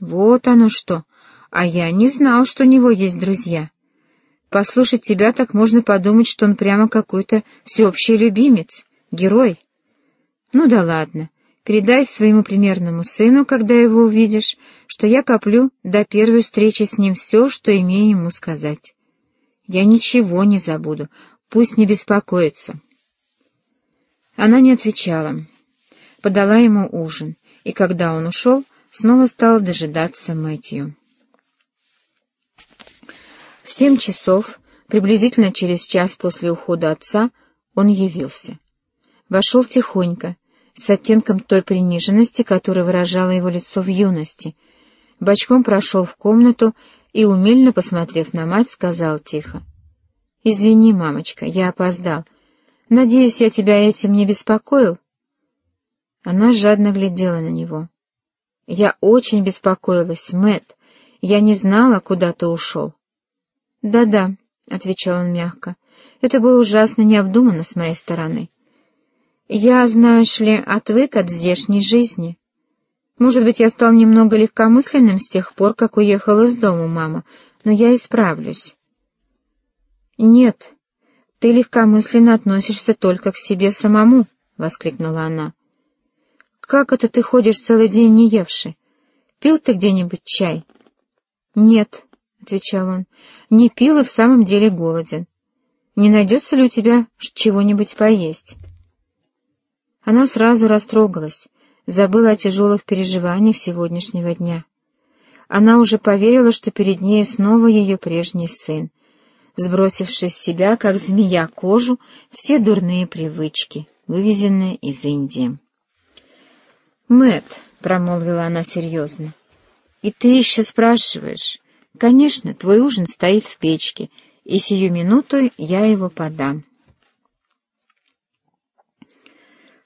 Вот оно что. А я не знал, что у него есть друзья. Послушать тебя так можно подумать, что он прямо какой-то всеобщий любимец, герой. Ну да ладно. Передай своему примерному сыну, когда его увидишь, что я коплю до первой встречи с ним все, что имею ему сказать. Я ничего не забуду, пусть не беспокоится. Она не отвечала. Подала ему ужин, и когда он ушел, снова стала дожидаться Мэтью. В семь часов, приблизительно через час после ухода отца, он явился. Вошел тихонько, с оттенком той приниженности, которая выражала его лицо в юности. Бочком прошел в комнату и, умильно посмотрев на мать, сказал тихо. «Извини, мамочка, я опоздал. Надеюсь, я тебя этим не беспокоил?» Она жадно глядела на него. «Я очень беспокоилась, Мэт. Я не знала, куда ты ушел». «Да-да», — отвечал он мягко, — «это было ужасно необдуманно с моей стороны». Я, знаешь ли, отвык от здешней жизни. Может быть, я стал немного легкомысленным с тех пор, как уехал из дома, мама, но я исправлюсь. Нет, ты легкомысленно относишься только к себе самому, — воскликнула она. Как это ты ходишь целый день не евши? Пил ты где-нибудь чай? Нет, — отвечал он, — не пил и в самом деле голоден. Не найдется ли у тебя чего-нибудь поесть? Она сразу растрогалась, забыла о тяжелых переживаниях сегодняшнего дня. Она уже поверила, что перед ней снова ее прежний сын, сбросивший с себя, как змея, кожу, все дурные привычки, вывезенные из Индии. Мэт, промолвила она серьезно, — «и ты еще спрашиваешь? Конечно, твой ужин стоит в печке, и сию минуту я его подам».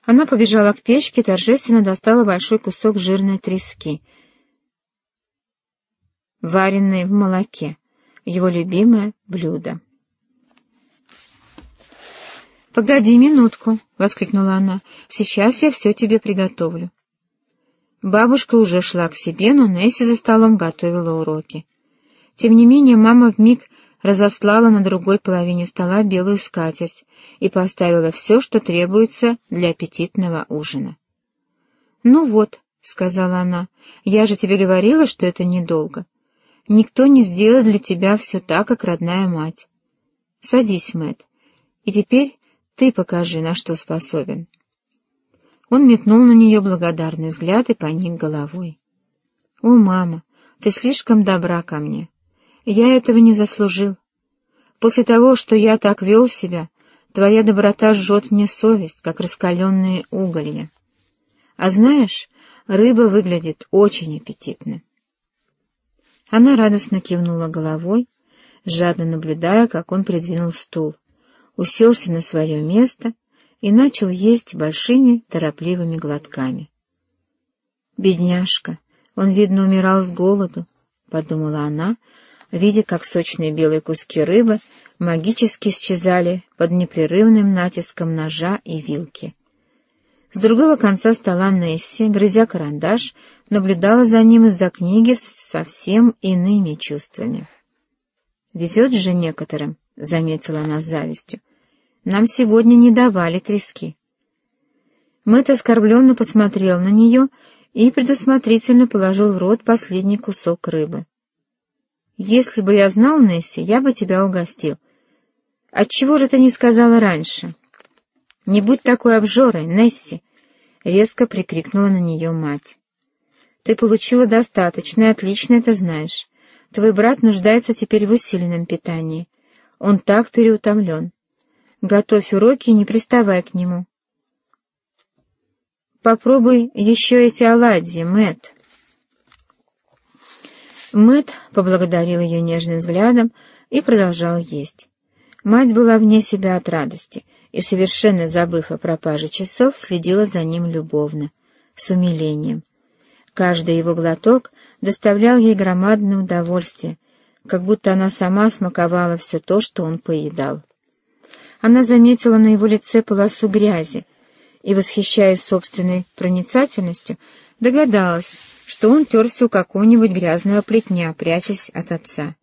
Она побежала к печке и торжественно достала большой кусок жирной трески, вареной в молоке, его любимое блюдо. «Погоди минутку!» — воскликнула она. «Сейчас я все тебе приготовлю». Бабушка уже шла к себе, но Несси за столом готовила уроки. Тем не менее, мама вмиг разослала на другой половине стола белую скатерть и поставила все, что требуется для аппетитного ужина. «Ну вот», — сказала она, — «я же тебе говорила, что это недолго. Никто не сделает для тебя все так, как родная мать. Садись, Мэтт, и теперь ты покажи, на что способен». Он метнул на нее благодарный взгляд и поник головой. «О, мама, ты слишком добра ко мне. Я этого не заслужил. После того, что я так вел себя, твоя доброта жжет мне совесть, как раскаленные уголья. А знаешь, рыба выглядит очень аппетитно. Она радостно кивнула головой, жадно наблюдая, как он придвинул стул, уселся на свое место и начал есть большими торопливыми глотками. «Бедняжка, он, видно, умирал с голоду», — подумала она, — видя, как сочные белые куски рыбы магически исчезали под непрерывным натиском ножа и вилки. С другого конца стола Несси, грызя карандаш, наблюдала за ним из-за книги с совсем иными чувствами. «Везет же некоторым», — заметила она с завистью. «Нам сегодня не давали трески». Мэтт оскорбленно посмотрел на нее и предусмотрительно положил в рот последний кусок рыбы. Если бы я знал, Несси, я бы тебя угостил. Отчего же ты не сказала раньше? Не будь такой обжорой, Несси! Резко прикрикнула на нее мать. Ты получила достаточно и отлично это знаешь. Твой брат нуждается теперь в усиленном питании. Он так переутомлен. Готовь уроки не приставай к нему. Попробуй еще эти оладьи, Мэтт. Мэт поблагодарил ее нежным взглядом и продолжал есть. Мать была вне себя от радости и, совершенно забыв о пропаже часов, следила за ним любовно, с умилением. Каждый его глоток доставлял ей громадное удовольствие, как будто она сама смаковала все то, что он поедал. Она заметила на его лице полосу грязи и, восхищаясь собственной проницательностью, догадалась, что он терся у какого-нибудь грязного плетня, прячась от отца.